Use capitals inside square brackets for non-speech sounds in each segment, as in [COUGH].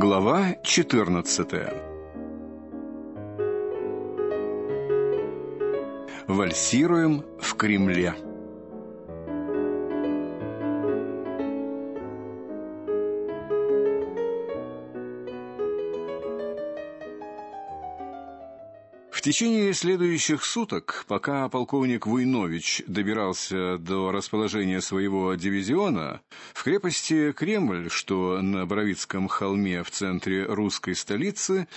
Глава 14. Вальсируем в Кремле. Течение следующих суток, пока полковник Войнович добирался до расположения своего дивизиона, в крепости Кремль, что на Боровицком холме в центре русской столицы,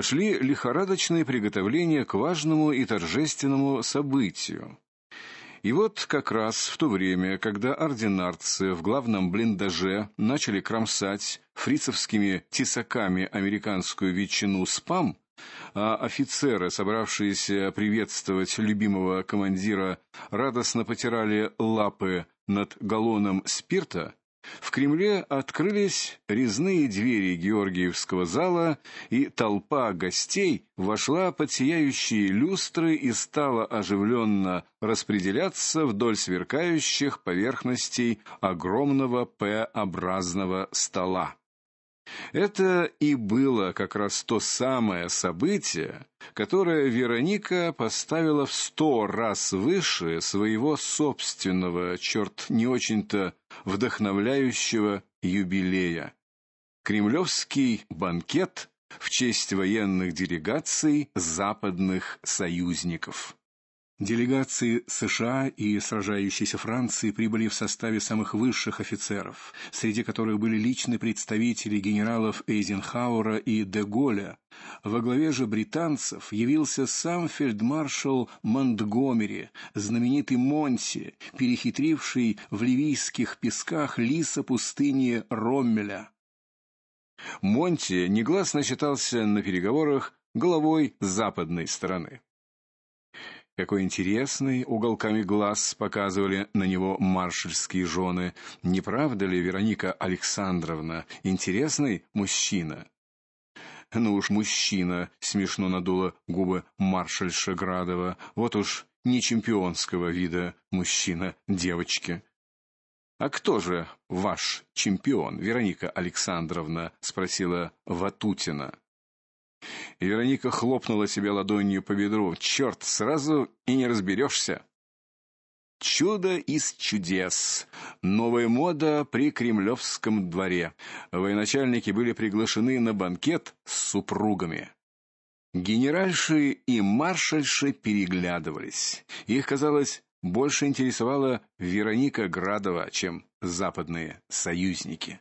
шли лихорадочные приготовления к важному и торжественному событию. И вот как раз в то время, когда ординарцы в главном блиндаже начали кромсать фрицевскими тесаками американскую ветчину спам, офицеры, собравшиеся приветствовать любимого командира, радостно потирали лапы над галлоном спирта, в Кремле открылись резные двери Георгиевского зала, и толпа гостей вошла под сияющие люстры и стала оживленно распределяться вдоль сверкающих поверхностей огромного П-образного стола. Это и было как раз то самое событие, которое Вероника поставила в сто раз выше своего собственного, черт не очень-то вдохновляющего юбилея. Кремлевский банкет в честь военных делегаций западных союзников. Делегации США и сражающейся Франции прибыли в составе самых высших офицеров, среди которых были личные представители генералов Эйзенхауэра и де Голля. Во главе же британцев явился сам фельдмаршал Монтгомери, знаменитый Монти, перехитривший в ливийских песках лиса пустыни Роммеля. Монти негласно считался на переговорах головой западной стороны. Какой интересный, уголками глаз показывали на него маршальские жены. Не правда ли, Вероника Александровна, интересный мужчина? Ну уж мужчина, смешно надула губы маршальша Градова. Вот уж не чемпионского вида мужчина, девочки. А кто же ваш чемпион, Вероника Александровна, спросила Ватутина. Вероника хлопнула себя ладонью по бедру. Черт, сразу и не разберешься. Чудо из чудес. Новая мода при Кремлевском дворе. Военачальники были приглашены на банкет с супругами. Генеральши и маршальши переглядывались. Их, казалось, больше интересовала Вероника Градова, чем западные союзники.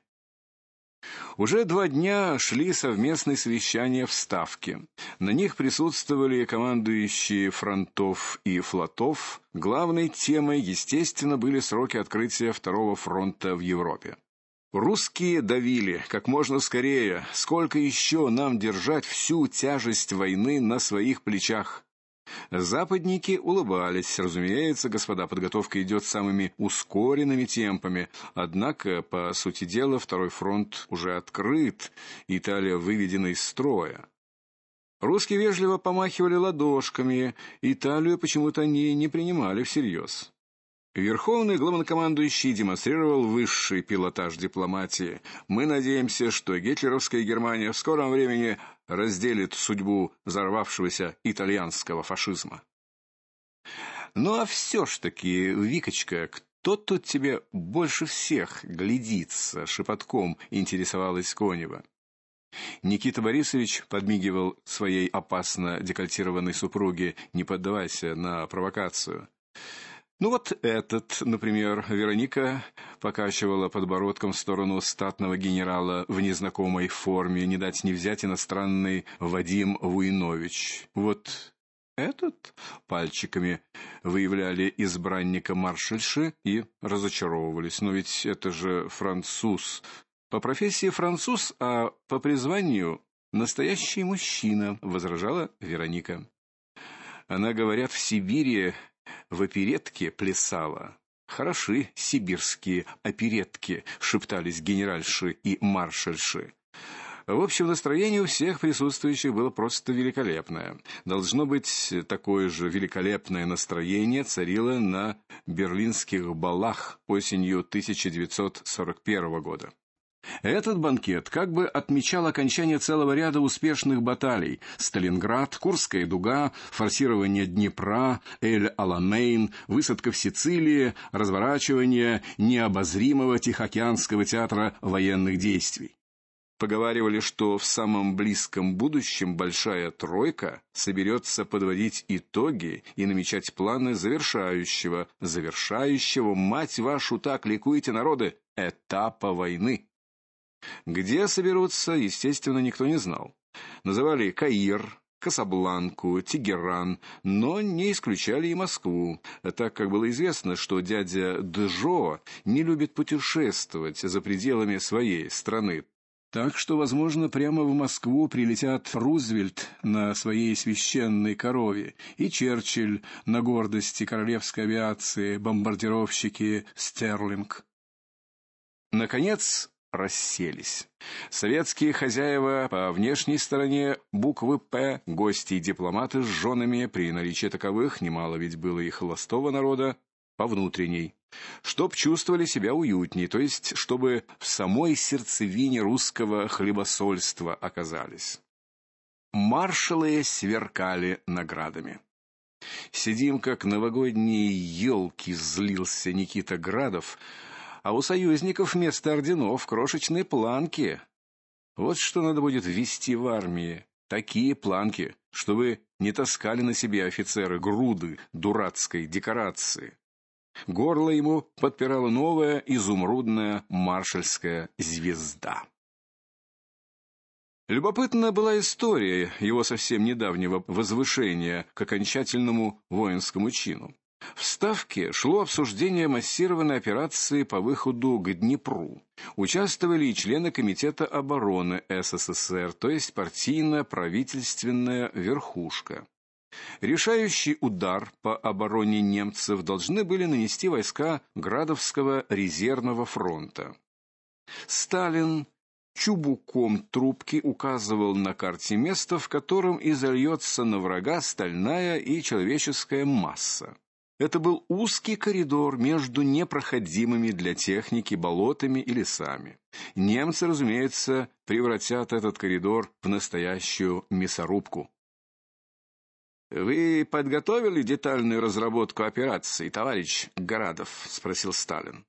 Уже два дня шли совместные совещания в Ставке. На них присутствовали командующие фронтов и флотов. Главной темой, естественно, были сроки открытия второго фронта в Европе. Русские давили как можно скорее. Сколько еще нам держать всю тяжесть войны на своих плечах? Западники улыбались. Разумеется, господа, подготовка идет самыми ускоренными темпами. Однако, по сути дела, второй фронт уже открыт, Италия выведена из строя. Русские вежливо помахивали ладошками, Италию почему-то они не принимали всерьез. Верховный главнокомандующий демонстрировал высший пилотаж дипломатии. Мы надеемся, что гитлеровская Германия в скором времени разделит судьбу взорвавшегося итальянского фашизма. Ну а все ж таки, Викочка, кто тут тебе больше всех глядится, шепотком интересовалась Конева. Никита Борисович подмигивал своей опасно декольтированной супруге: "Не поддавайся на провокацию". Ну вот этот, например, Вероника покачивала подбородком в сторону статного генерала в незнакомой форме, не дать не взять иностранный Вадим Вуйнович. Вот этот пальчиками выявляли избранника маршальши и разочаровывались. Но ведь это же француз. По профессии француз, а по призванию настоящий мужчина, возражала Вероника. Она, говорят, в Сибири в оперетке плясала. Хороши сибирские оперетки, шептались генеральши и маршальши. В общем, настроение у всех присутствующих было просто великолепное. Должно быть, такое же великолепное настроение царило на берлинских балах осенью 1941 года. Этот банкет как бы отмечал окончание целого ряда успешных баталий: Сталинград, Курская дуга, форсирование Днепра, Эль-Аламейн, высадка в Сицилии, разворачивание необозримого Тихоокеанского театра военных действий. Поговаривали, что в самом близком будущем большая тройка соберется подводить итоги и намечать планы завершающего, завершающего, мать вашу, так ликуйте народы, этапа войны. Где соберутся, естественно, никто не знал. Называли Каир, Касабланку, Тегеран, но не исключали и Москву, так как было известно, что дядя Джо не любит путешествовать за пределами своей страны. Так что, возможно, прямо в Москву прилетят Рузвельт на своей священной корове и Черчилль на гордости королевской авиации, бомбардировщики Стерлинг. Наконец, расселись. Советские хозяева по внешней стороне буквы П, гости и дипломаты с женами, при наличии таковых немало ведь было и холостого народа, по внутренней, чтоб чувствовали себя уютнее, то есть чтобы в самой сердцевине русского хлебосольства оказались. Маршалы сверкали наградами. Сидим как новогодние елки, злился Никита Градов а у союзников вместо орденов крошечные планки. Вот что надо будет ввести в армии. Такие планки, чтобы не таскали на себе офицеры груды дурацкой декорации. Горло ему подпирала новая изумрудная маршальская звезда. Любопытна была история его совсем недавнего возвышения к окончательному воинскому чину. В Ставке шло обсуждение массированной операции по выходу к Днепру. Участвовали и члены комитета обороны СССР, то есть партийно-правительственная верхушка. Решающий удар по обороне немцев должны были нанести войска Градовского резервного фронта. Сталин чубуком трубки указывал на карте место, в котором изольется на врага стальная и человеческая масса. Это был узкий коридор между непроходимыми для техники болотами и лесами. Немцы, разумеется, превратят этот коридор в настоящую мясорубку. Вы подготовили детальную разработку операции, товарищ Городов, спросил Сталин.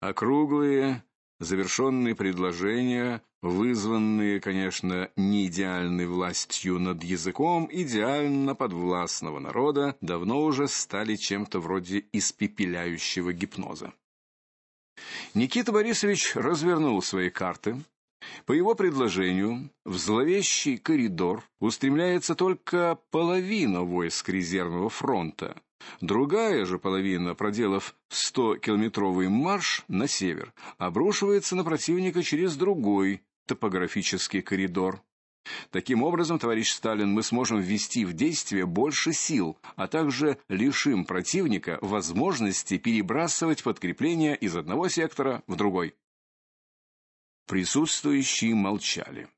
Округлые завершенные предложения, вызванные, конечно, не идеальной властью над языком идеально подвластного народа, давно уже стали чем-то вроде испепеляющего гипноза. Никита Борисович развернул свои карты. По его предложению, в зловещий коридор устремляется только половина войск резервного фронта, Другая же половина, проделав 100-километровый марш на север, обрушивается на противника через другой топографический коридор. Таким образом, товарищ Сталин, мы сможем ввести в действие больше сил, а также лишим противника возможности перебрасывать подкрепления из одного сектора в другой. Присутствующие молчали.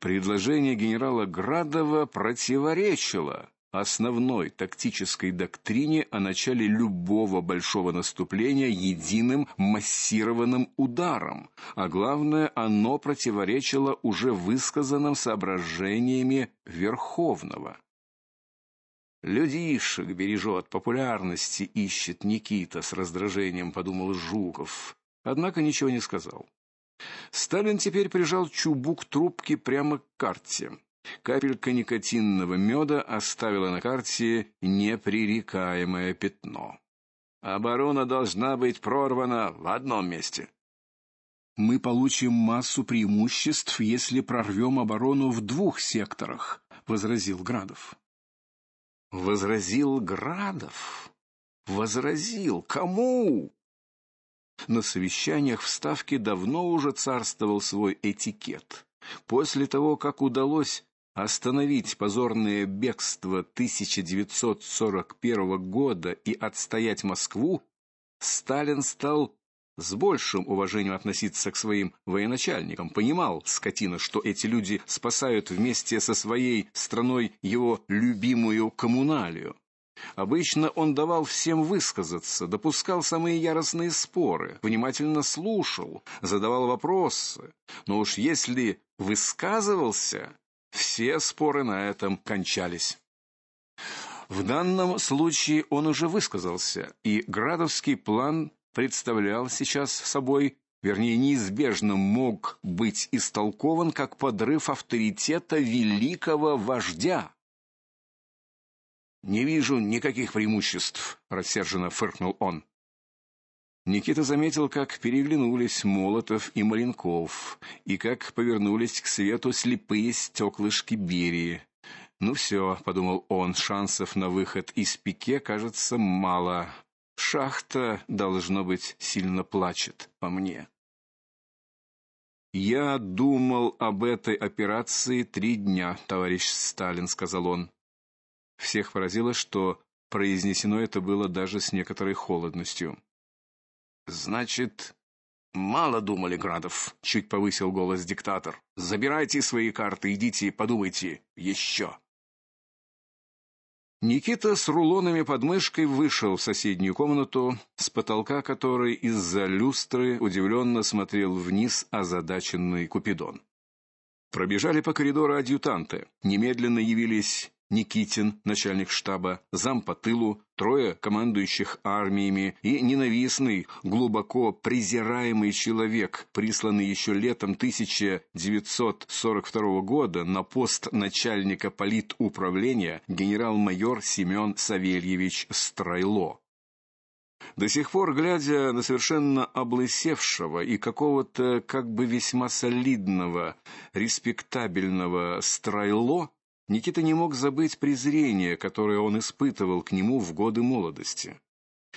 Предложение генерала Градова противоречило основной тактической доктрине о начале любого большого наступления единым массированным ударом, а главное, оно противоречило уже высказанным соображениями Верховного. Людишек бережет, популярности ищет Никита, с раздражением подумал Жуков, однако ничего не сказал. Сталин теперь прижал чубук трубки прямо к карте. Капелька никотинного меда оставила на карте непререкаемое пятно. Оборона должна быть прорвана в одном месте. Мы получим массу преимуществ, если прорвем оборону в двух секторах, возразил Градов. Возразил Градов. Возразил кому? На совещаниях в ставке давно уже царствовал свой этикет. После того, как удалось Остановить позорное бегство 1941 года и отстоять Москву, Сталин стал с большим уважением относиться к своим военачальникам. Понимал, скотина, что эти люди спасают вместе со своей страной его любимую коммуналию. Обычно он давал всем высказаться, допускал самые яростные споры, внимательно слушал, задавал вопросы. Но уж если высказывался, все споры на этом кончались. В данном случае он уже высказался, и Градовский план представлял сейчас собой, вернее, неизбежно мог быть истолкован как подрыв авторитета великого вождя. Не вижу никаких преимуществ, рассерженно фыркнул он. Никита заметил, как переглянулись Молотов и Маленков, и как повернулись к свету слепые стеклышки Берии. Ну все, подумал он, шансов на выход из пике, кажется, мало. Шахта должно быть сильно плачет по мне. Я думал об этой операции три дня, товарищ Сталин, сказал он. Всех поразило, что произнесено это было даже с некоторой холодностью. Значит, мало думали Градов, чуть повысил голос диктатор. Забирайте свои карты, идите, подумайте еще. Никита с рулонами под мышкой вышел в соседнюю комнату, с потолка которой из-за люстры удивленно смотрел вниз озадаченный Купидон. Пробежали по коридору адъютанты. Немедленно явились Никитин, начальник штаба, зам по тылу, трое командующих армиями и ненавистный, глубоко презираемый человек, присланный еще летом 1942 года на пост начальника политуправления генерал-майор Семен Савельевич Страйло. До сих пор, глядя на совершенно облысевшего и какого-то как бы весьма солидного, респектабельного Страйло, Никита не мог забыть презрение, которое он испытывал к нему в годы молодости.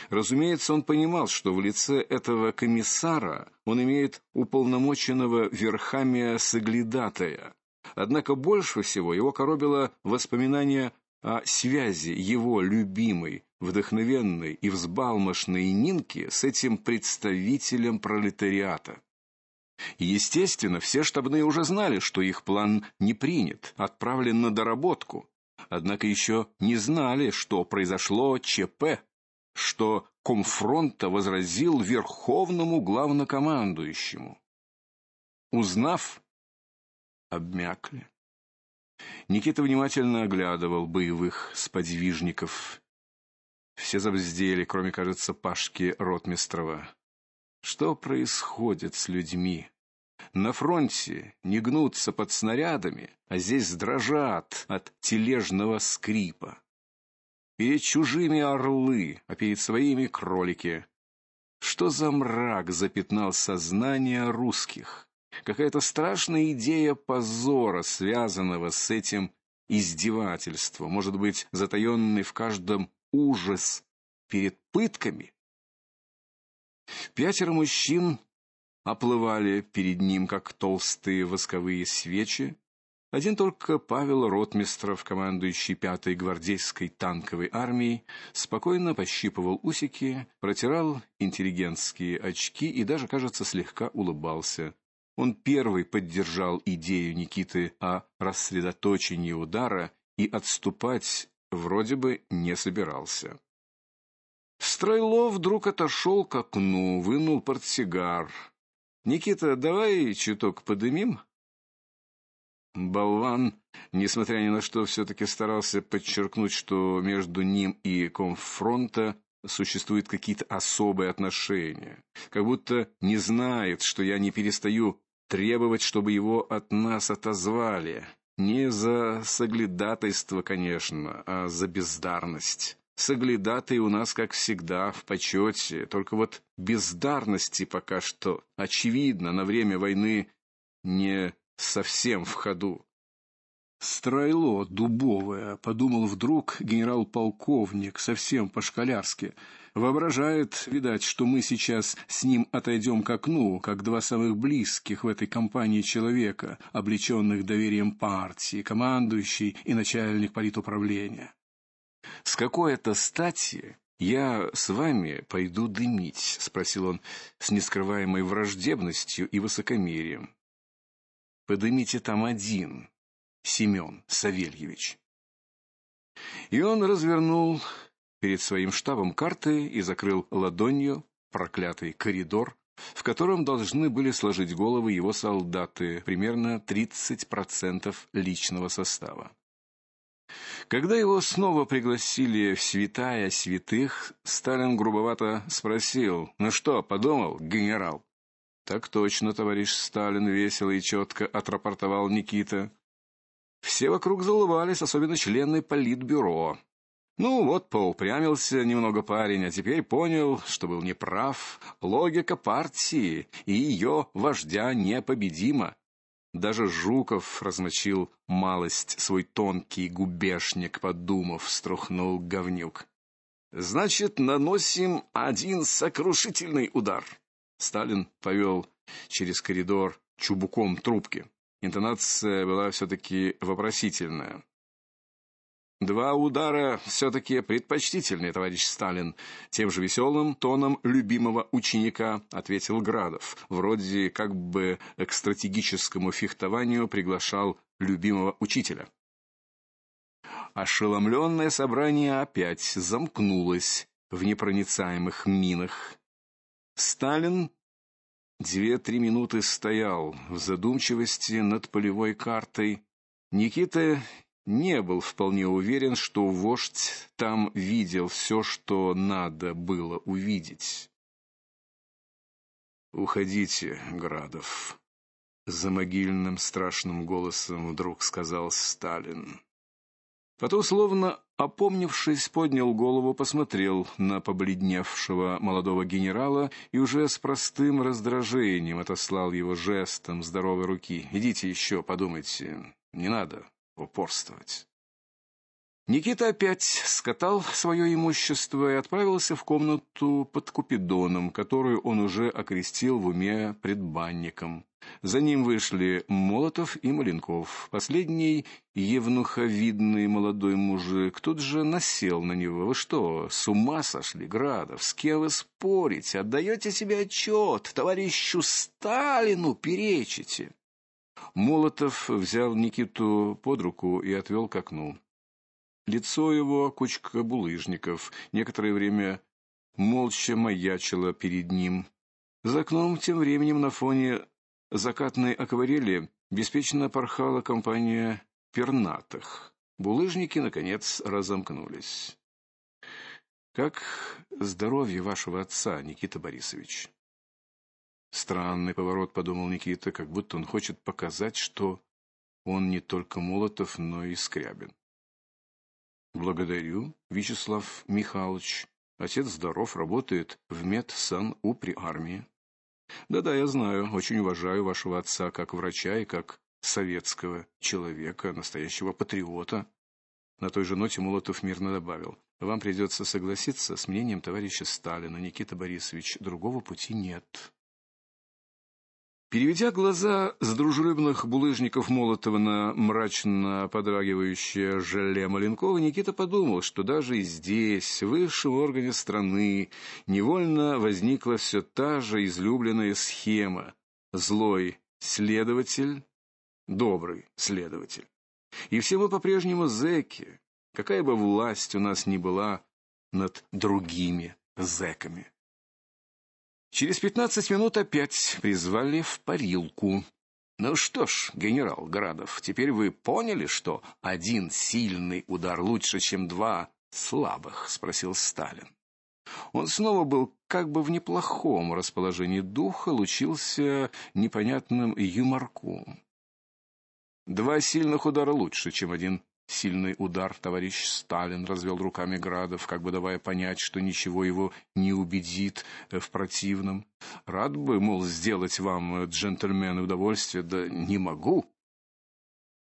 Разумеется, он понимал, что в лице этого комиссара он имеет уполномоченного верхами соглядатая. Однако больше всего его коробило воспоминание о связи его любимой, вдохновенной и взбалмошной Нинки с этим представителем пролетариата. Естественно, все штабные уже знали, что их план не принят, отправлен на доработку. Однако еще не знали, что произошло ЧП, что комфронта возразил верховному главнокомандующему. Узнав, обмякли. Никита внимательно оглядывал боевых сподвижников. Все забздели, кроме, кажется, Пашки Ротмистрова. Что происходит с людьми? На фронте не гнутся под снарядами, а здесь дрожат от тележного скрипа. Перед чужими орлы, а перед своими кролики. Что за мрак запятнал сознание русских? Какая-то страшная идея позора, связанного с этим издевательством, может быть, затаенный в каждом ужас перед пытками? Пятеро мужчин оплывали перед ним как толстые восковые свечи. Один только Павел Ротмистров, командующий пятой гвардейской танковой армией, спокойно пощипывал усики, протирал интеллигентские очки и даже, кажется, слегка улыбался. Он первый поддержал идею Никиты о рассредоточении удара и отступать вроде бы не собирался. Стройлов вдруг отошел к окну, вынул портсигар. Никита, давай чуток подымим. Болван, несмотря ни на что, все таки старался подчеркнуть, что между ним и комфронта существуют какие-то особые отношения, как будто не знает, что я не перестаю требовать, чтобы его от нас отозвали. Не за соглядатайство, конечно, а за бездарность. Соглядатые у нас, как всегда, в почете, только вот бездарности пока что, очевидно, на время войны не совсем в ходу. Стройло дубовое, подумал вдруг генерал-полковник, совсем по-школярски. Воображает, видать, что мы сейчас с ним отойдем к окну, как два самых близких в этой компании человека, облеченных доверием партии, командующий и начальник политуправления. С какой это стати я с вами пойду дымить, спросил он с нескрываемой враждебностью и высокомерием. Подымите там один, Семен Савельевич. И он развернул перед своим штабом карты и закрыл ладонью проклятый коридор, в котором должны были сложить головы его солдаты, примерно 30% личного состава. Когда его снова пригласили в святая святых, Сталин грубовато спросил: "Ну что, подумал, генерал?" "Так точно, товарищ Сталин", весело и четко отрапортовал Никита. Все вокруг заулыбались, особенно члены политбюро. Ну вот, поупрямился немного парень, а теперь понял, что был неправ. Логика партии и ее вождя непобедима. Даже Жуков размочил малость свой тонкий губешник, подумав, струхнул говнюк. Значит, наносим один сокрушительный удар. Сталин повел через коридор чубуком трубки. Интонация была все таки вопросительная. Два удара все таки предпочтительнее, товарищ Сталин, тем же веселым тоном любимого ученика ответил Градов. Вроде как бы к стратегическому фехтованию приглашал любимого учителя. Ошеломленное собрание опять замкнулось в непроницаемых минах. Сталин две-три минуты стоял в задумчивости над полевой картой. Никита не был вполне уверен, что вождь там видел все, что надо было увидеть. Уходите, Градов, за могильным страшным голосом вдруг сказал Сталин. Потом, словно опомнившись, поднял голову, посмотрел на побледневшего молодого генерала и уже с простым раздражением отослал его жестом здоровой руки. Идите еще, подумайте. Не надо упорствовать. Никита опять скатал свое имущество и отправился в комнату под Купидоном, которую он уже окрестил в уме предбанником. За ним вышли Молотов и Маленков. Последний евнуховидный молодой мужик тут же насел на него. Вы что, с ума сошли, Градов? С кем вы спорите? Отдаете себе отчет? Товарищу Сталину перечите? Молотов взял Никиту под руку и отвел к окну. Лицо его кучка булыжников некоторое время молча маячило перед ним. За окном тем временем на фоне закатной акварели беспечно порхала компания пернатых. Булыжники наконец разомкнулись. Как здоровье вашего отца, Никита Борисович? Странный поворот, подумал Никита, как будто он хочет показать, что он не только Молотов, но и Скрябин. Благодарю, Вячеслав Михайлович. Отец здоров, работает в медсан-у армии. Да-да, я знаю, очень уважаю вашего отца как врача и как советского человека, настоящего патриота. На той же ноте Молотов мирно добавил: "Вам придется согласиться с мнением товарища Сталина, Никита Борисович, другого пути нет". Переведя глаза с дружелюбных булыжников Молотова на мрачно подрагивающее желе Маленкова, Никита подумал, что даже и здесь, в высшем органе страны, невольно возникла все та же излюбленная схема: злой следователь, добрый следователь. И все мы по-прежнему зэки, какая бы власть у нас ни была над другими зэками. Через пятнадцать минут опять призвали в парилку. Ну что ж, генерал Градов, теперь вы поняли, что один сильный удар лучше, чем два слабых, спросил Сталин. Он снова был как бы в неплохом расположении духа, лучился непонятным юморком. Два сильных удара лучше, чем один Сильный удар, товарищ Сталин развел руками Градов, как бы давая понять, что ничего его не убедит в противном. Рад бы, мол, сделать вам, джентльмены, удовольствие, да не могу.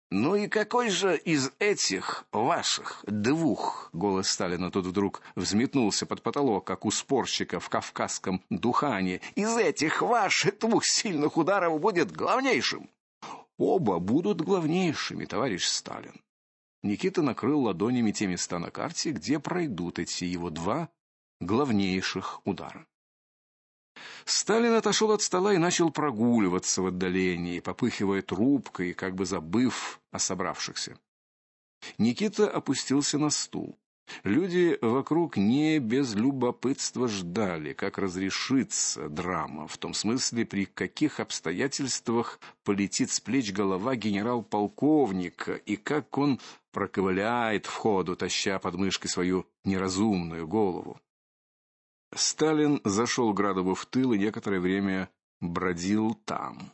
Ну и какой же из этих ваших двух, голос Сталина тут вдруг взметнулся под потолок, как у спорщика в кавказском духане. Из этих ваших двух сильных ударов будет главнейшим. Оба будут главнейшими, товарищ Сталин. Никита накрыл ладонями те места на карте, где пройдут эти его два главнейших удара. Сталин отошел от стола и начал прогуливаться в отдалении, попыхивая трубкой, как бы забыв о собравшихся. Никита опустился на стул. Люди вокруг не без любопытства ждали, как разрешится драма, в том смысле, при каких обстоятельствах полетит с плеч голова генерал-полковника и как он проковыляет в ходу, таща под мышкой свою неразумную голову. Сталин зашел Градову в тыл и некоторое время бродил там.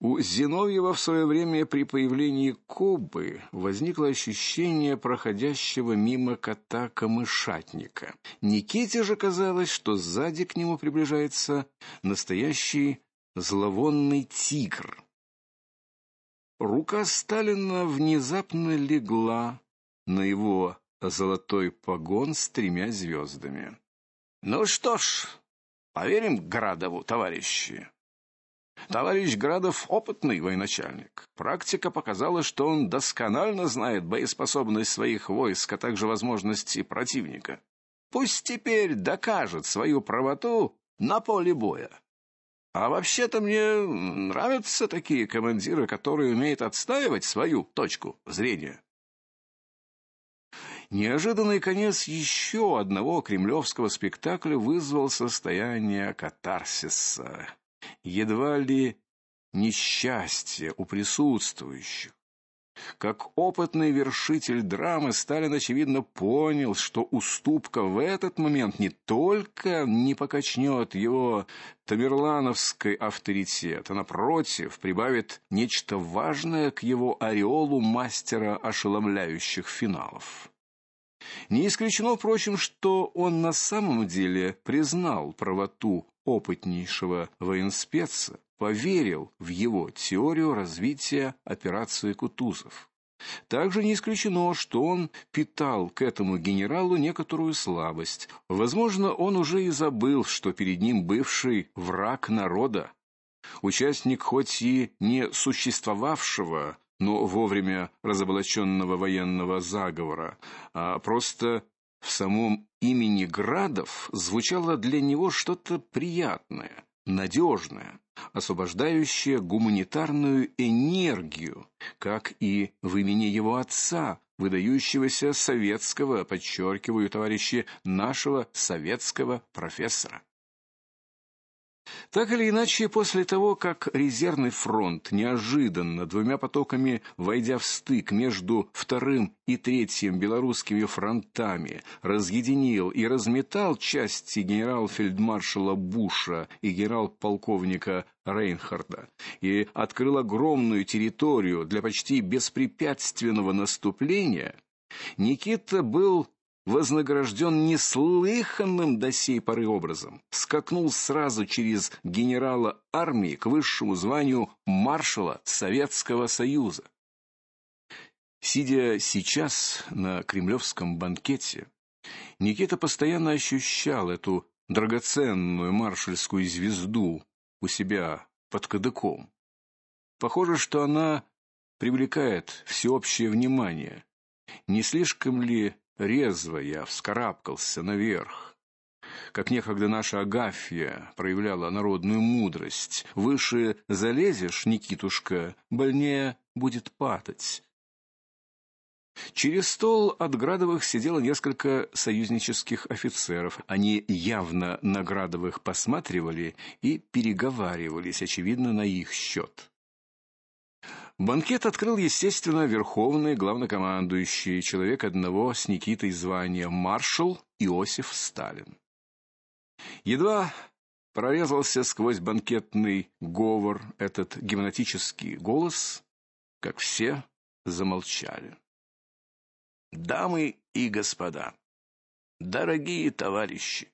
У Зиновьева в свое время при появлении Кобы возникло ощущение проходящего мимо кота-камышатника. Никите же казалось, что сзади к нему приближается настоящий зловонный тигр. Рука Сталина внезапно легла на его золотой погон с тремя звездами. Ну что ж, поверим Градову, товарищи. Товарищ Градов опытный военачальник. Практика показала, что он досконально знает боеспособность своих войск, а также возможности противника. Пусть теперь докажет свою правоту на поле боя. А вообще-то мне нравятся такие командиры, которые умеют отстаивать свою точку зрения. Неожиданный конец еще одного кремлевского спектакля вызвал состояние катарсиса едва ли несчастье у присутствующих. Как опытный вершитель драмы, Сталин очевидно понял, что уступка в этот момент не только не покачнет его тамерлановский авторитет, а напротив, прибавит нечто важное к его ореолу мастера ошеломляющих финалов. Не исключено, впрочем, что он на самом деле признал правоту опытнейшего военспеца, поверил в его теорию развития операции Кутузов. Также не исключено, что он питал к этому генералу некоторую слабость. Возможно, он уже и забыл, что перед ним бывший враг народа, участник хоть и не существовавшего, но вовремя разоблаченного военного заговора, а просто в самом имени Градов звучало для него что-то приятное, надежное, освобождающее гуманитарную энергию, как и в имени его отца, выдающегося советского, подчеркиваю, товарищи, нашего советского профессора. Так или иначе, после того, как резервный фронт неожиданно двумя потоками, войдя в стык между вторым и третьим белорусскими фронтами, разъединил и разметал части генерал-фельдмаршала Буша и генерал-полковника Рейнхарда и открыл огромную территорию для почти беспрепятственного наступления, Никита был вознагражден неслыханным до сей поры образом. Скакнул сразу через генерала армии к высшему званию маршала Советского Союза. Сидя сейчас на кремлевском банкете, Никита постоянно ощущал эту драгоценную маршальскую звезду у себя под кадыком. Похоже, что она привлекает всеобщее внимание. Не слишком ли Резво я вскарабкался наверх. Как некогда наша Агафья проявляла народную мудрость. Выше залезешь, Никитушка, больнее будет падать. Через стол от Градовых сидело несколько союзнических офицеров. Они явно на Градовых посматривали и переговаривались, очевидно, на их счет. Банкет открыл, естественно, верховный главнокомандующий, человек одного с Никитой звания маршал Иосиф Сталин. Едва прорезался сквозь банкетный говор этот гимнатический голос, как все замолчали. Дамы и господа, дорогие товарищи,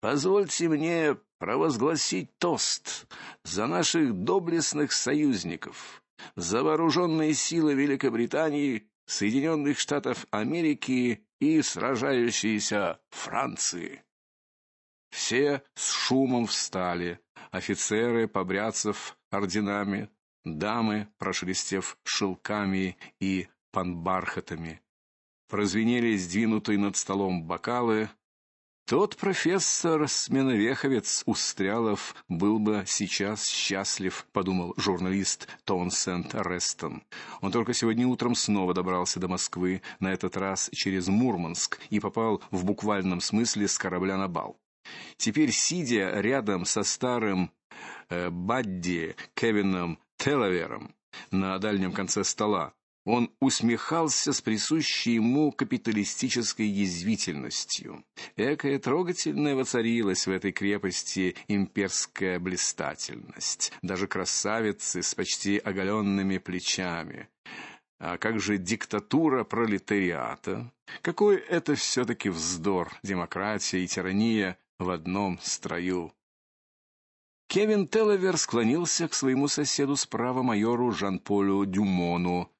позвольте мне провозгласить тост за наших доблестных союзников за вооруженные силы Великобритании, Соединенных Штатов Америки и сражающиеся Франции. Все с шумом встали, офицеры, побряцев орденами, дамы, прошелестев шелками и панбархатами. Прозвенели сдвинутые над столом бокалы, Тот профессор Сменовеховец Устрялов был бы сейчас счастлив, подумал журналист Тонсенд Рестон. Он только сегодня утром снова добрался до Москвы, на этот раз через Мурманск и попал в буквальном смысле с корабля на бал. Теперь сидя рядом со старым э, Бадди Кевином Телавером на дальнем конце стола, он усмехался с присущей ему капиталистической язвительностью. Экая трогательная воцарилась в этой крепости имперская блистательность, даже красавицы с почти оголенными плечами. А как же диктатура пролетариата? Какой это все таки вздор, демократия и тирания в одном строю. Кевин Теллевер склонился к своему соседу справа майору Жан-Полю Дюмону,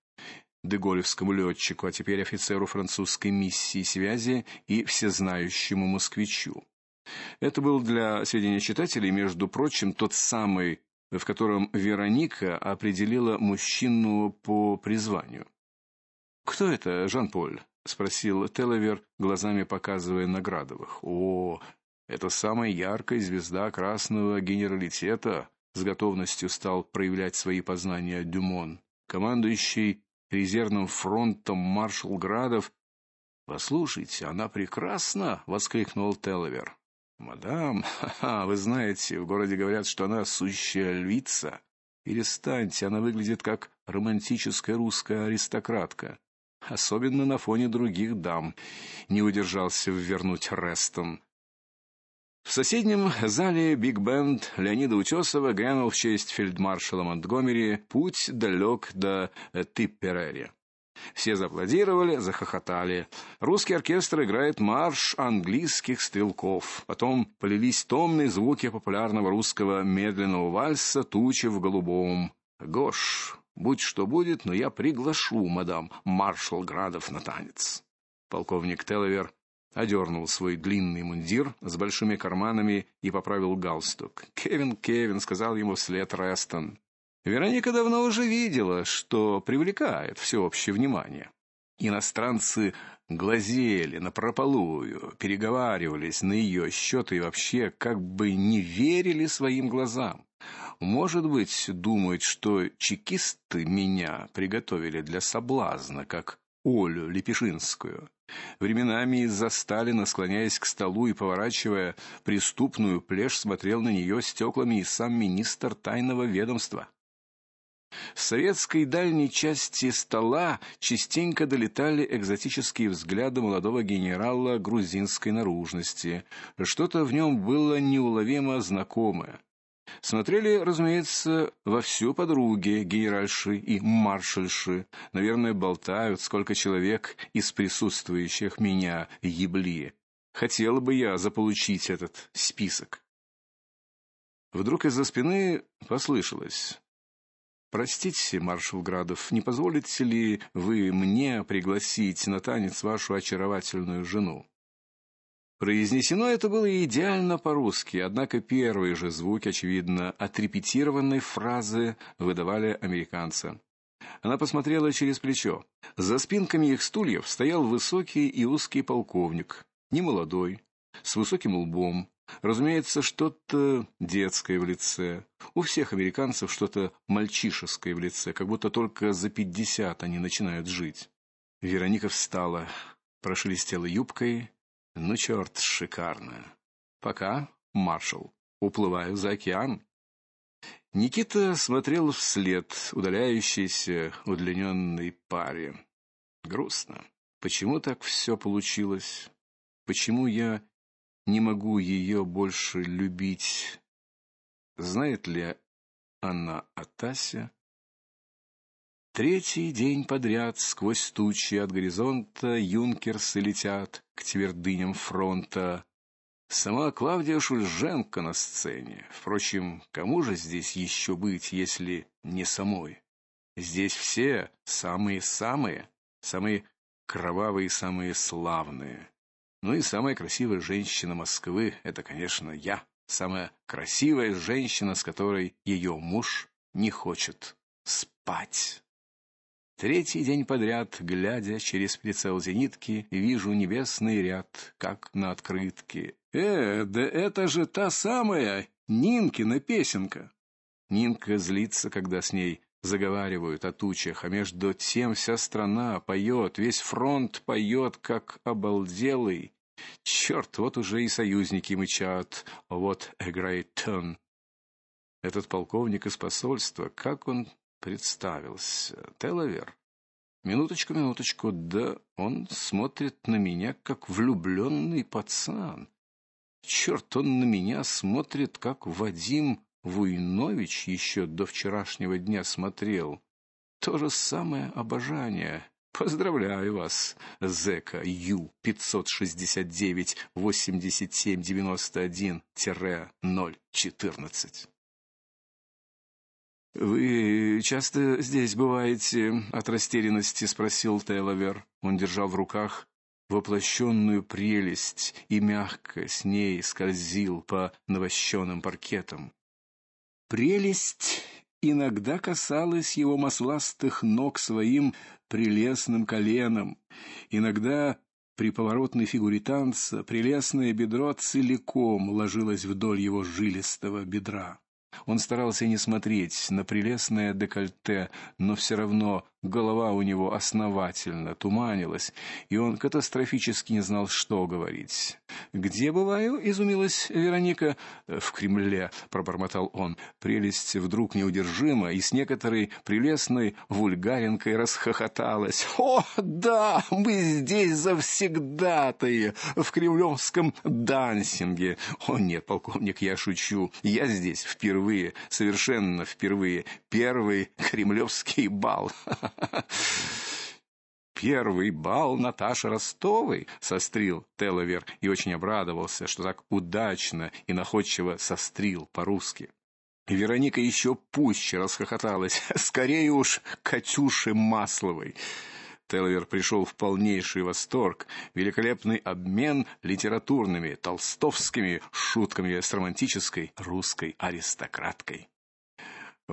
деголевскому летчику, а теперь офицеру французской миссии связи и всезнающему москвичу. Это был для сведения читателей, между прочим, тот самый, в котором Вероника определила мужчину по призванию. Кто это, Жан-Поль? спросил Телевер, глазами показывая на Градовых. О, это самая яркая звезда красного генералитета, с готовностью стал проявлять свои познания Дюмон, командующий резервным фронтом маршал Градов. "Послушайте, она прекрасна", воскликнул Телвер. "Мадам, [LAUGHS] ха-ха, вы знаете, в городе говорят, что она сущая львица. Перестаньте, она выглядит как романтическая русская аристократка, особенно на фоне других дам". Не удержался ввернуть Рестон. В соседнем зале биг-бенд Леонида Утесова грянул в честь фельдмаршала Монтгомери «Путь далек до Типперери». Все зааплодировали, захохотали. Русский оркестр играет марш английских стрелков. Потом полились томные звуки популярного русского медленного вальса Тучи в голубом. Гош, будь что будет, но я приглашу мадам маршал Градов на танец. Полковник Теловер одернул свой длинный мундир с большими карманами и поправил галстук. "Кевин, Кевин", сказал ему вслед Рестон. Вероника давно уже видела, что привлекает всеобщее внимание. Иностранцы глазели на прополую, переговаривались на ее счет и вообще как бы не верили своим глазам. Может быть, думают, что чекисты меня приготовили для соблазна, как Олю Лепешинскую. Временами из-за Сталина, склоняясь к столу и поворачивая преступную плешь, смотрел на нее стеклами и сам министр тайного ведомства. С советской дальней части стола частенько долетали экзотические взгляды молодого генерала грузинской наружности. Что-то в нем было неуловимо знакомое. Смотрели, разумеется, во всю подруги генеральши и маршальши. Наверное, болтают, сколько человек из присутствующих меня ебли. Хотела бы я заполучить этот список. Вдруг из-за спины послышалось: Простите, маршал Градов, не позволите ли вы мне пригласить на танец вашу очаровательную жену? Произнесено это было идеально по-русски, однако первые же звуки, очевидно, отрепетированной фразы выдавали американца. Она посмотрела через плечо. За спинками их стульев стоял высокий и узкий полковник, немолодой, с высоким лбом. Разумеется, что-то детское в лице. У всех американцев что-то мальчишеское в лице, как будто только за пятьдесят они начинают жить. Вероника встала, прошелестела юбкой, ну черт, шикарно. Пока, маршал, уплываю за океан. Никита смотрел вслед удаляющейся удлиненной паре. Грустно. Почему так все получилось? Почему я не могу ее больше любить? Знает ли она о Тасе? Третий день подряд сквозь тучи от горизонта юнкерсы летят к твердыням фронта. Сама Клавдия Шульженко на сцене. Впрочем, кому же здесь еще быть, если не самой? Здесь все самые-самые, самые кровавые, самые славные. Ну и самая красивая женщина Москвы это, конечно, я. Самая красивая женщина, с которой ее муж не хочет спать. Третий день подряд, глядя через прицел зенитки, вижу небесный ряд, как на открытке. Э, да это же та самая Нинкина песенка. Нинка злится, когда с ней заговаривают о тучах, а между тем вся страна поет, весь фронт поет, как обалделый. Черт, вот уже и союзники мычат. Вот a great turn. Этот полковник из посольства, как он представился? Телавер. Минуточку, минуточку. Да он смотрит на меня как влюбленный пацан. Черт, он на меня смотрит как Вадим Вуйнович еще до вчерашнего дня смотрел. То же самое обожание. Поздравляю вас, Зека Ю 569 87 014. Вы часто здесь бываете? от растерянности спросил Тейловер. Он держал в руках воплощенную прелесть и мягко с ней скользил по навощенным паркетам. Прелесть иногда касалась его масластых ног своим прелестным коленом, иногда при поворотной фигуре танца прелестное бедро целиком ложилось вдоль его жилистого бедра. Он старался не смотреть на прелестное декольте, но все равно голова у него основательно туманилась, и он катастрофически не знал, что говорить. "Где бываю?" изумилась Вероника. "В Кремле", пробормотал он. Прелесть вдруг неудержимо и с некоторой прелестной вульгаренкой расхохоталась. "О, да, мы здесь завсегдатые в кремлевском дансинге. О нет, полковник, я шучу. Я здесь впервые, совершенно впервые. Первый кремлевский бал". [LAUGHS] [LAUGHS] Первый бал Наташи Ростовой, сострил Теловер и очень обрадовался, что так удачно и находчиво сострил по-русски. Вероника еще пуще расхохоталась. [LAUGHS] Скорее уж Катюше Масловой. Телвер пришел в полнейший восторг. Великолепный обмен литературными, толстовскими шутками с романтической русской аристократкой.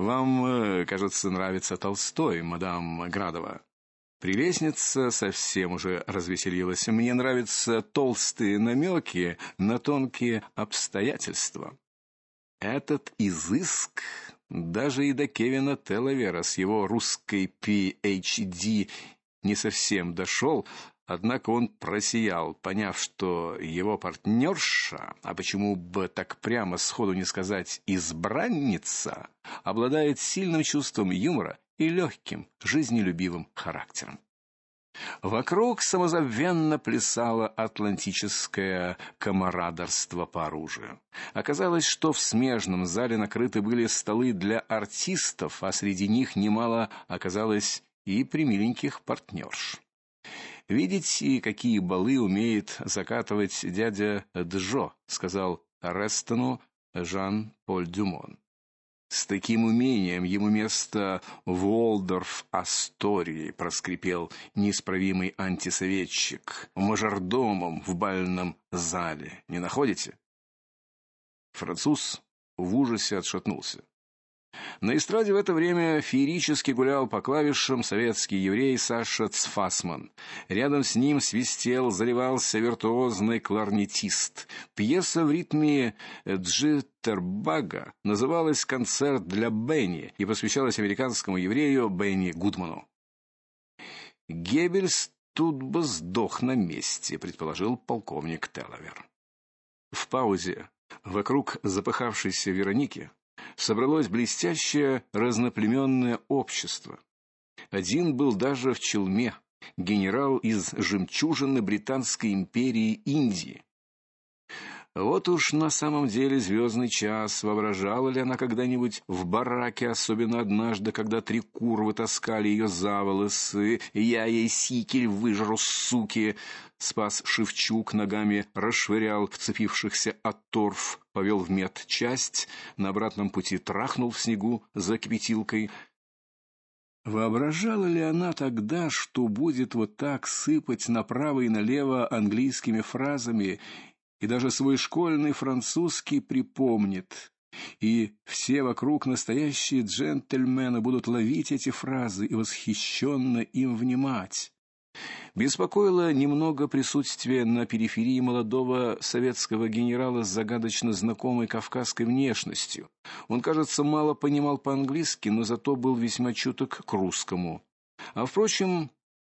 Вам, э, кажется, нравится Толстой, мадам Градова. Прелестница совсем уже развеселилась. Мне нравятся толстые намеки на тонкие обстоятельства. Этот изыск даже и до Кевина Телавера с его русской PhD не совсем дошел, Однако он просиял, поняв, что его партнерша, а почему бы так прямо сходу не сказать избранница, обладает сильным чувством юмора и легким, жизнелюбивым характером. Вокруг самозабвенно плясало атлантическое камарадерство по оружию. Оказалось, что в смежном зале накрыты были столы для артистов, а среди них немало оказалось и примиленьких партнерш. Видите, какие балы умеет закатывать дядя Джо, сказал Рестону Жан-Поль Дюмон. С таким умением ему место в Уолдорф Астории, проскрипел неисправимый антисоветчик, мажордомом в бальном зале. Не находите? Француз в ужасе отшатнулся. На эстраде в это время феерически гулял по клавишам советский еврей Саша Цфасман. Рядом с ним свистел, заливался виртуозный кларнетист. Пьеса в ритме джиттербага называлась Концерт для Бенни и посвящалась американскому еврею Бенни Гудману. Геббельс тут бы сдох на месте, предположил полковник Телавер. В паузе вокруг запыхавшейся Вероники собралось блестящее разноплеменное общество. Один был даже в челме, генерал из жемчужины британской империи Индии. Вот уж на самом деле звездный час, воображала ли она когда-нибудь в бараке, особенно однажды, когда три курвы таскали ее за волосы, я ей сикель выжру, суки. Спас Шевчук ногами расшвырял вцепившихся от торф, повел в медчасть, на обратном пути трахнул в снегу за кипятилкой. Воображала ли она тогда, что будет вот так сыпать направо и налево английскими фразами и даже свой школьный французский припомнит. и все вокруг настоящие джентльмены будут ловить эти фразы и восхищенно им внимать. Беспокоило немного присутствие на периферии молодого советского генерала с загадочно знакомой кавказской внешностью. Он, кажется, мало понимал по-английски, но зато был весьма чуток к русскому. А впрочем,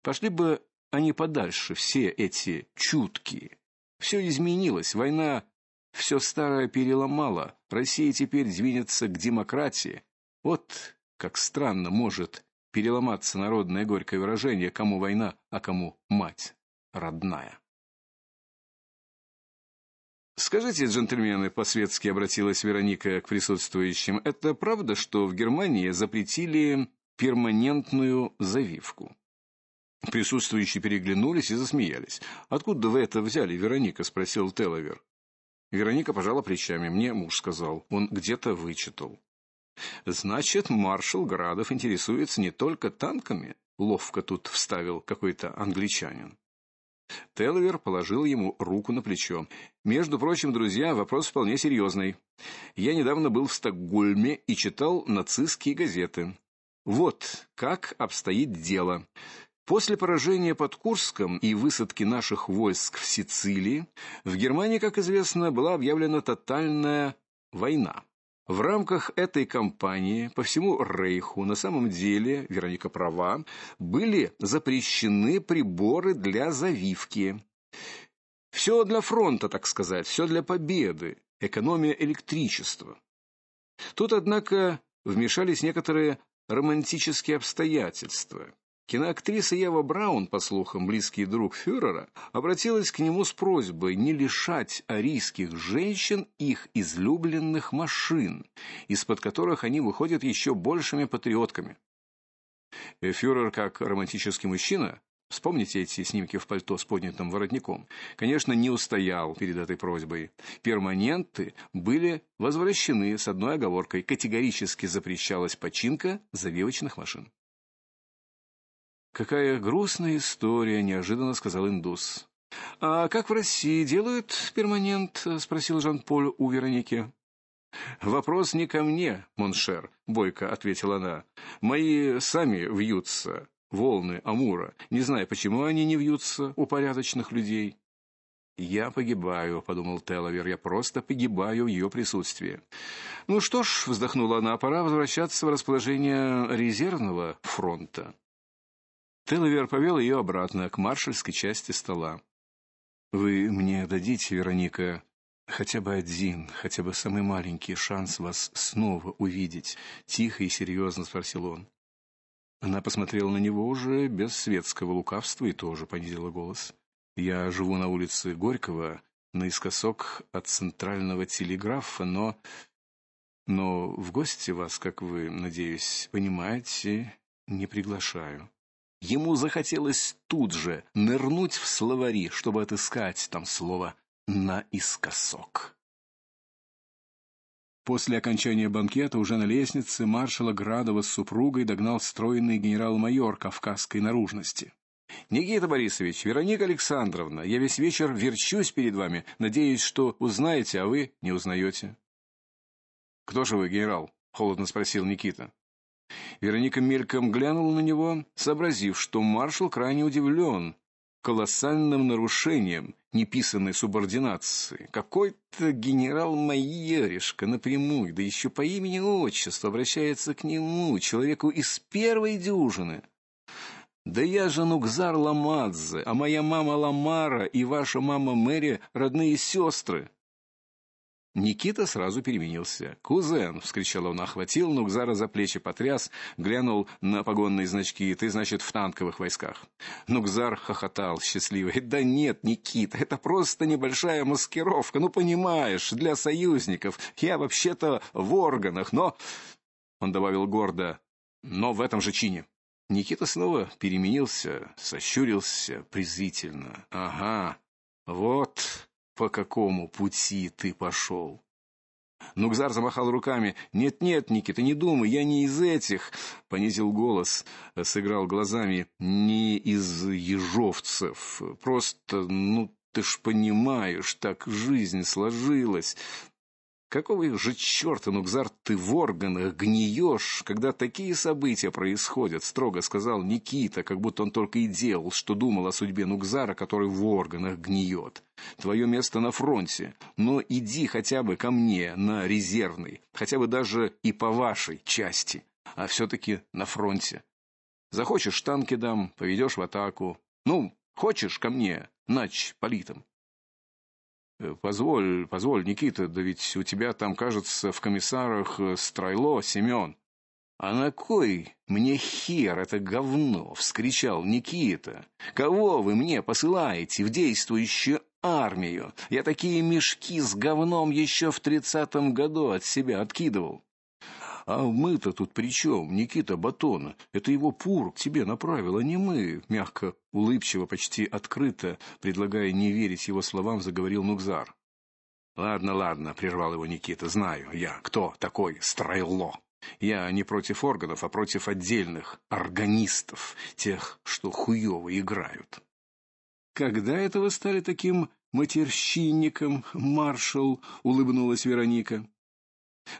пошли бы они подальше, все эти чуткие. Все изменилось, война все старое переломала. Россия теперь двинется к демократии. Вот как странно может переломаться народное горькое выражение, кому война, а кому мать родная. Скажите, джентльмены, по-светски обратилась Вероника к присутствующим. Это правда, что в Германии запретили перманентную завивку? Присутствующие переглянулись и засмеялись. Откуда вы это взяли, Вероника, спросил Теловер. Вероника пожала плечами. Мне муж сказал, он где-то вычитал. Значит, маршал Градов интересуется не только танками, ловко тут вставил какой-то англичанин. Телвер положил ему руку на плечо. Между прочим, друзья, вопрос вполне серьезный. Я недавно был в Стокгольме и читал нацистские газеты. Вот как обстоит дело. После поражения под Курском и высадки наших войск в Сицилии в Германии, как известно, была объявлена тотальная война. В рамках этой кампании по всему Рейху на самом деле, Вероника права, были запрещены приборы для завивки. Все для фронта, так сказать, все для победы, экономия электричества. Тут однако вмешались некоторые романтические обстоятельства. Киноактриса Ева Браун, по слухам, близкий друг фюрера, обратилась к нему с просьбой не лишать арийских женщин их излюбленных машин, из-под которых они выходят еще большими патриотками. Фюрер, как романтический мужчина, вспомните эти снимки в пальто с поднятым воротником, конечно, не устоял перед этой просьбой. Перманенты были возвращены с одной оговоркой: категорически запрещалась починка завивочных машин. Какая грустная история, неожиданно сказал индус. А как в России делают перманент? спросил Жан-Поль у Вероники. Вопрос не ко мне, моншер, бойко ответила она. Мои сами вьются волны Амура. Не знаю, почему они не вьются у порядочных людей. Я погибаю, подумал Телавер. Я просто погибаю в ее присутствии. Ну что ж, вздохнула она, пора возвращаться в расположение резервного фронта. Телвер повел ее обратно к маршальской части стола. Вы мне дадите, Вероника, хотя бы один, хотя бы самый маленький шанс вас снова увидеть, тихо и серьезно спросил он. Она посмотрела на него уже без светского лукавства и тоже понизила голос. Я живу на улице Горького, наискосок от центрального телеграфа, но но в гости вас, как вы, надеюсь, понимаете, не приглашаю. Ему захотелось тут же нырнуть в словари, чтобы отыскать там слово наискосок. После окончания банкета уже на лестнице маршала Градова с супругой догнал стройный генерал-майор кавказской наружности. Никита Борисович, Вероника Александровна, я весь вечер верчусь перед вами, надеюсь, что узнаете, а вы не узнаете. Кто же вы, генерал? холодно спросил Никита. Вероника мельком глянула на него, сообразив, что маршал крайне удивлен колоссальным нарушением неписанной субординации. Какой-то генерал-майоришка напрямую, да еще по имени-отчеству обращается к нему, человеку из первой дюжины. Да я же Нукзар Ламадзе, а моя мама Ламара и ваша мама Мэри родные сестры. Никита сразу переменился. "Кузен!" вскричал он, охватил Нукзара за плечи, потряс, глянул на погонные значки. "Ты, значит, в танковых войсках?" Нукзар хохотал, счастливый. "Да нет, Никита, это просто небольшая маскировка, ну понимаешь, для союзников. Я вообще-то в органах, но он добавил гордо: "Но в этом же чине". Никита снова переменился, сощурился презрительно. "Ага. Вот по какому пути ты пошел?» Нукзар замахал руками. "Нет, нет, Никита, не думай, я не из этих", понизил голос, сыграл глазами. "Не из ежовцев. Просто, ну, ты ж понимаешь, так жизнь сложилась. Какого же черта, Нукзар, ты в органах гниешь, когда такие события происходят, строго сказал Никита, как будто он только и делал, что думал о судьбе Нукзара, который в органах гниет. Твое место на фронте, но иди хотя бы ко мне на резервный, хотя бы даже и по вашей части, а все таки на фронте. Захочешь танки дам, поведешь в атаку. Ну, хочешь ко мне, нач политом. Э, позволь, позволь, Никита, да ведь у тебя там, кажется, в комиссарах э, Страйло Семен. А на кой мне хер это говно, вскричал Никита. Кого вы мне посылаете в действующую армию? Я такие мешки с говном еще в тридцатом году от себя откидывал. А мы-то тут при чем, Никита Батон? Это его пур к тебе направил, а не мы, мягко, улыбчиво, почти открыто, предлагая не верить его словам, заговорил Нукзар. Ладно, ладно, прервал его Никита. Знаю я, кто такой Страйло. Я не против органов, а против отдельных органистов, тех, что хуёво играют. Когда это вы стали таким матерщинником, маршал, улыбнулась Вероника.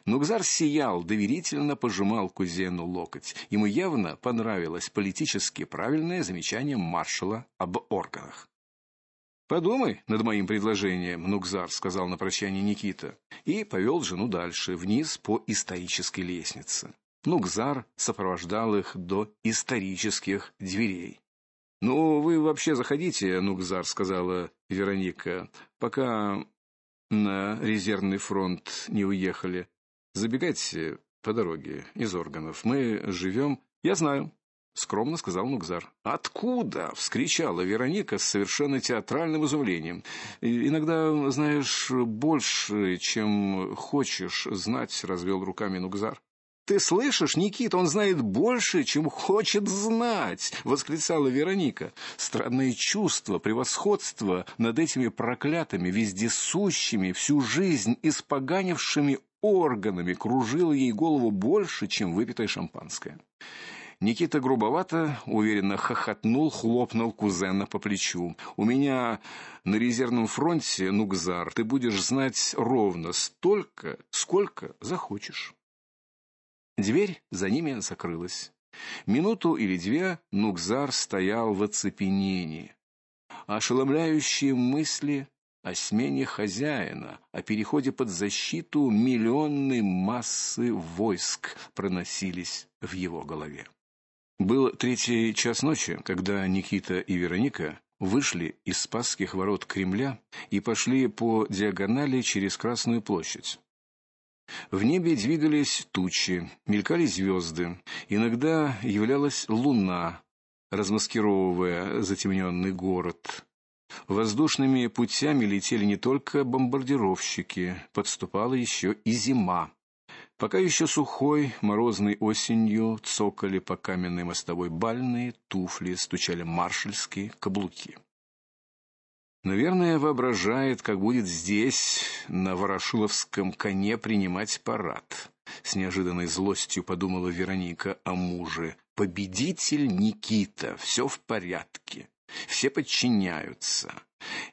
Нугзар сиял, доверительно пожимал кузену локоть. Ему явно понравилось политически правильное замечание маршала об органах. Подумай над моим предложением, Нугзар сказал на прощание Никита и повел жену дальше, вниз по исторической лестнице. Нугзар сопровождал их до исторических дверей. "Ну, вы вообще заходите, Нугзар", сказала Вероника. "Пока на резервный фронт не уехали. Забегайте по дороге из органов. Мы живем...» «Я знаю», — скромно сказал Нукзар. «Откуда?» — вскричала Вероника с совершенно театральным изумлением. «Иногда знаешь больше, чем хочешь знать», — развел руками Нукзар. Ты слышишь, Никита, он знает больше, чем хочет знать, восклицала Вероника. Странное чувство превосходства над этими проклятыми, вездесущими, всю жизнь испоганившими органами кружило ей голову больше, чем выпитое шампанское. Никита грубовато, уверенно хохотнул, хлопнул кузена по плечу. У меня на резервном фронте, Нугзар, ты будешь знать ровно столько, сколько захочешь. Дверь за ними закрылась. Минуту или две Нукзар стоял в оцепенении. Ошеломляющие мысли о смене хозяина, о переходе под защиту миллионной массы войск проносились в его голове. Был третий час ночи, когда Никита и Вероника вышли из Спасских ворот Кремля и пошли по диагонали через Красную площадь. В небе двигались тучи, мелькали звезды, иногда являлась луна, размаскировывая затемненный город. Воздушными путями летели не только бомбардировщики, подступала еще и зима. Пока еще сухой, морозной осенью цокали по каменной мостовой бальные туфли, стучали маршальские каблуки. Наверное, воображает, как будет здесь на Ворошиловском коне принимать парад. С неожиданной злостью подумала Вероника о муже. Победитель Никита, все в порядке. Все подчиняются.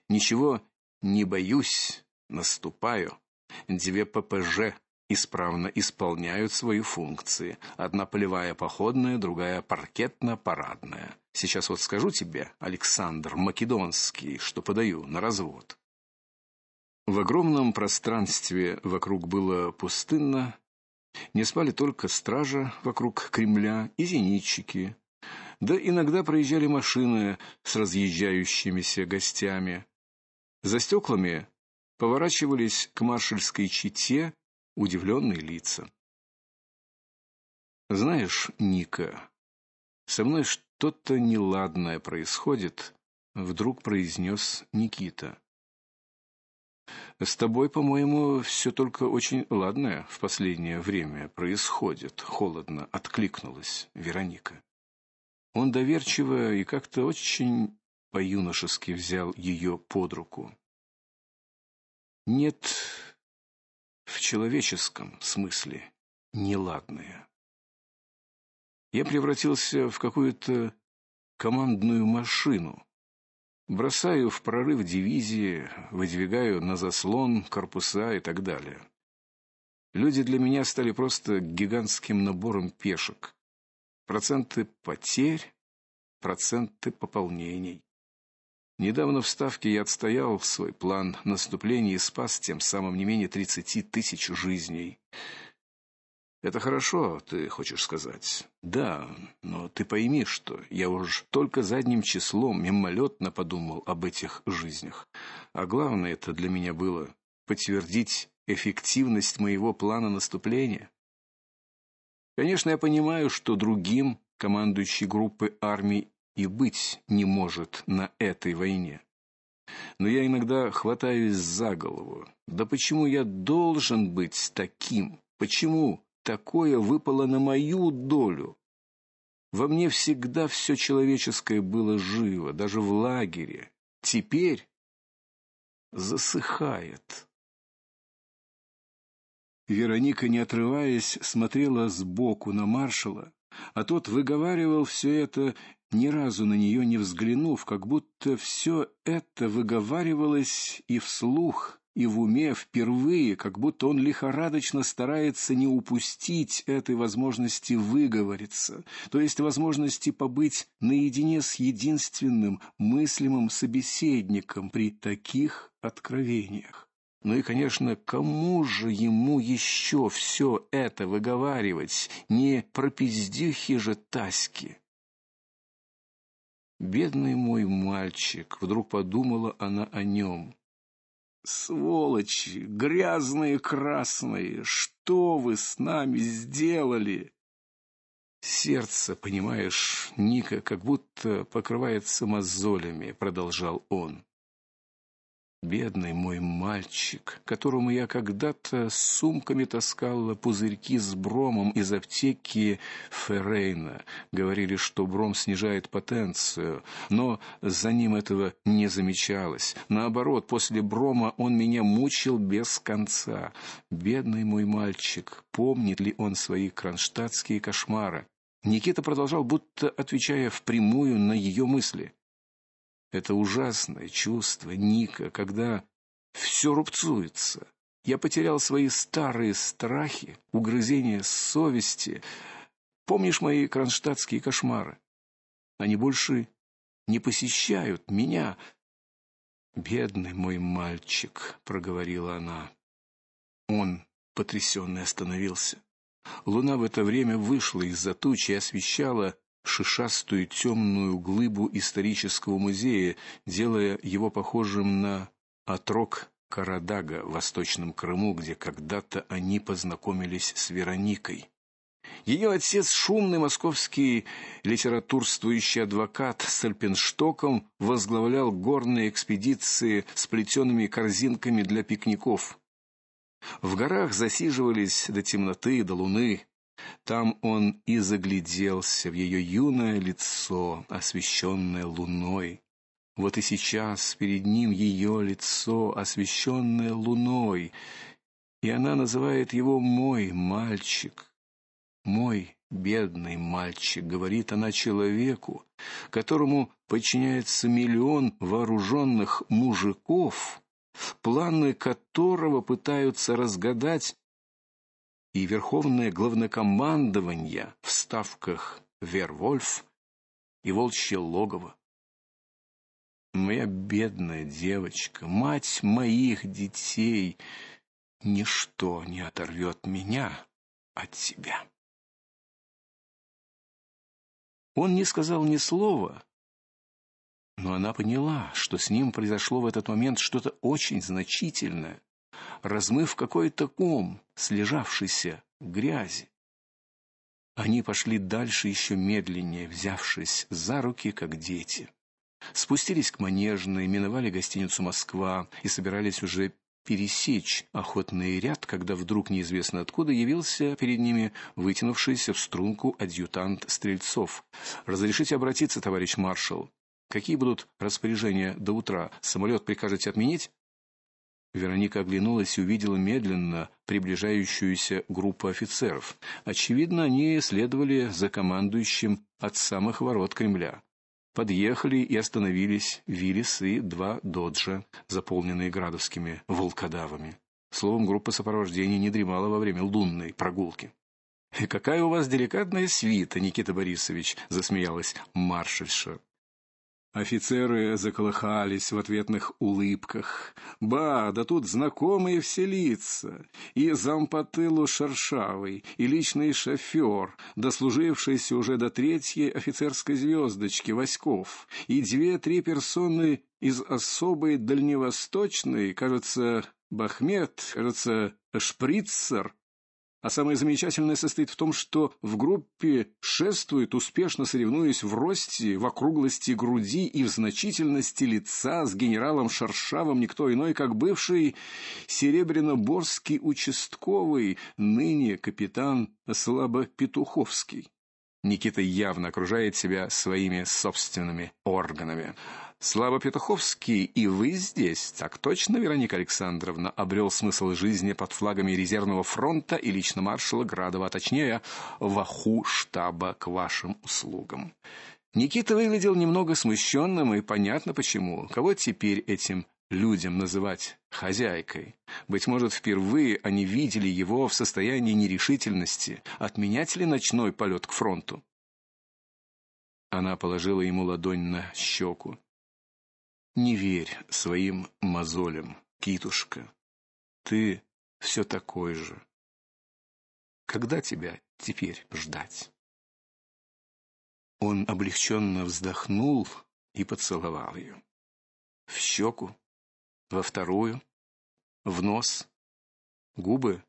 Ничего не боюсь, наступаю. Две ППЖ исправно исполняют свои функции. Одна полевая походная, другая паркетно-парадная. Сейчас вот скажу тебе, Александр Македонский, что подаю на развод. В огромном пространстве вокруг было пустынно. Не спали только стража вокруг Кремля и зенитчики. Да иногда проезжали машины с разъезжающимися гостями. За стеклами поворачивались к маршальской чете удивленные лица. Знаешь, Ника, со мной что-то неладное происходит, вдруг произнес Никита. С тобой, по-моему, все только очень ладное в последнее время происходит, холодно откликнулась Вероника. Он доверчиво и как-то очень по-юношески взял ее под руку. Нет, в человеческом смысле неладное. Я превратился в какую-то командную машину. Бросаю в прорыв дивизии, выдвигаю на заслон корпуса и так далее. Люди для меня стали просто гигантским набором пешек. Проценты потерь, проценты пополнений. Недавно в Ставке я отстоял свой план наступления и спас тем самым не менее 30 тысяч жизней. Это хорошо, ты хочешь сказать. Да, но ты пойми, что я уж только задним числом мимолетно подумал об этих жизнях. А главное это для меня было подтвердить эффективность моего плана наступления. Конечно, я понимаю, что другим командующий группы армий и быть не может на этой войне. Но я иногда хватаюсь за голову. Да почему я должен быть таким? Почему такое выпало на мою долю? Во мне всегда все человеческое было живо, даже в лагере. Теперь засыхает. Вероника, не отрываясь, смотрела сбоку на маршала, а тот выговаривал все это, ни разу на нее не взглянув, как будто все это выговаривалось и вслух, и в уме впервые, как будто он лихорадочно старается не упустить этой возможности выговориться, то есть возможности побыть наедине с единственным мыслимым собеседником при таких откровениях. Ну и, конечно, кому же ему еще все это выговаривать, не про пиздюхи же Таськи? Бедный мой мальчик, вдруг подумала она о нем. Сволочи, грязные красные, что вы с нами сделали? Сердце, понимаешь, Ника как будто покрывается мозолями, продолжал он. Бедный мой мальчик, которому я когда-то с сумками таскала пузырьки с бромом из аптеки Феррейна. Говорили, что бром снижает потенцию, но за ним этого не замечалось. Наоборот, после брома он меня мучил без конца. Бедный мой мальчик, помнит ли он свои кронштадтские кошмары? Никита продолжал, будто отвечая впрямую на ее мысли. Это ужасное чувство, Ника, когда все рубцуется. Я потерял свои старые страхи, угрызения совести. Помнишь мои кронштадтские кошмары? Они больше не посещают меня. Бедный мой мальчик, проговорила она. Он потрясенный остановился. Луна в это время вышла из-за тучи и освещала шишастую темную глыбу исторического музея, делая его похожим на отрок Карадага в Восточном Крыму, где когда-то они познакомились с Вероникой. Ее отец, шумный московский литературствующий адвокат с альпинштоком, возглавлял горные экспедиции с плетеными корзинками для пикников. В горах засиживались до темноты, до луны. Там он и загляделся в ее юное лицо, освещенное луной. Вот и сейчас перед ним ее лицо, освещенное луной, и она называет его мой мальчик. Мой бедный мальчик, говорит она человеку, которому подчиняется миллион вооруженных мужиков, планы которого пытаются разгадать и верховное главнокомандование в ставках Вервольф и Волчье логово. Моя бедная девочка, мать моих детей, ничто не оторвет меня от тебя. Он не сказал ни слова, но она поняла, что с ним произошло в этот момент что-то очень значительное размыв какой-то ком, слежавшийся грязи. Они пошли дальше еще медленнее, взявшись за руки, как дети. Спустились к Манежной, миновали гостиницу Москва и собирались уже пересечь охотный ряд, когда вдруг неизвестно откуда явился перед ними вытянувшийся в струнку адъютант Стрельцов. Разрешите обратиться, товарищ маршал. Какие будут распоряжения до утра? Самолет прикажете отменить? Вероника оглянулась и увидела медленно приближающуюся группу офицеров. Очевидно, они следовали за командующим от самых ворот Кремля. Подъехали и остановились Виллис и два доджа, заполненные градовскими волкодавами. Словом, группа сопровождения не дремала во время лунной прогулки. Какая у вас деликатная свита, Никита Борисович, засмеялась маршальша. Офицеры заколыхались в ответных улыбках. Ба, да тут знакомые все лица. И зампотылу шершавый, и личный шофер, дослужившийся уже до третьей офицерской звездочки Васьков, и две-три персоны из особой дальневосточной, кажется, Бахмет, кажется, Шприцер, а самое замечательное состоит в том, что в группе шествует, успешно соревнуясь в росте, в округлости груди и в значительности лица с генералом Шаршавым никто иной, как бывший Серебряноборский участковый, ныне капитан Слабопетуховский. Никита явно окружает себя своими собственными органами. Слава Петуховский, и вы здесь. Так точно, Вероника Александровна, обрел смысл жизни под флагами резервного фронта и лично маршала Градова, а точнее, ваху штаба к вашим услугам. Никита выглядел немного смущенным, и понятно почему. Кого теперь этим людям называть хозяйкой? Быть может, впервые они видели его в состоянии нерешительности, отменять ли ночной полет к фронту. Она положила ему ладонь на щеку. Не верь своим мозолям, китушка. Ты все такой же. Когда тебя теперь ждать? Он облегченно вздохнул и поцеловал ее. В щеку, во вторую, в нос, губы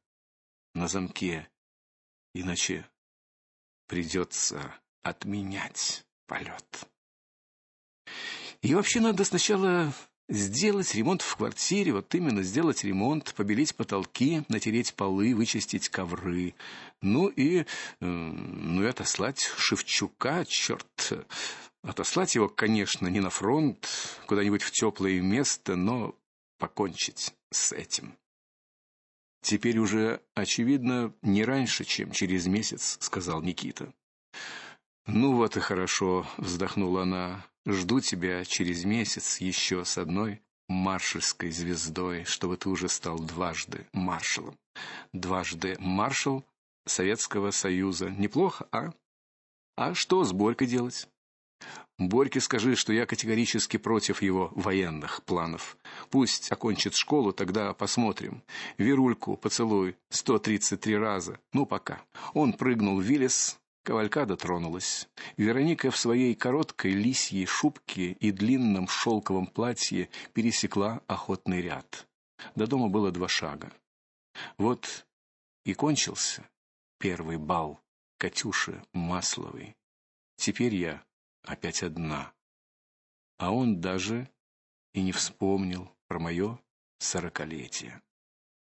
на замке. Иначе придется отменять полет. И вообще надо сначала сделать ремонт в квартире, вот именно сделать ремонт, побелить потолки, натереть полы, вычистить ковры. Ну и э, ну и отослать Шевчука, черт. Отослать его, конечно, не на фронт, куда-нибудь в теплое место, но покончить с этим. Теперь уже очевидно не раньше, чем через месяц, сказал Никита. Ну вот и хорошо, вздохнула она. Жду тебя через месяц еще с одной маршальской звездой, чтобы ты уже стал дважды маршалом. Дважды маршал Советского Союза. Неплохо, а? А что с Борькой делать? Борьке скажи, что я категорически против его военных планов. Пусть окончит школу, тогда посмотрим. Верульку поцелуй 133 раза. Ну пока. Он прыгнул в Виллис, Кавалькада тронулась. Вероника в своей короткой лисьей шубке и длинном шелковом платье пересекла охотный ряд. До дома было два шага. Вот и кончился первый бал Катюши Масловой. Теперь я опять одна. А он даже и не вспомнил про мое сорокалетие.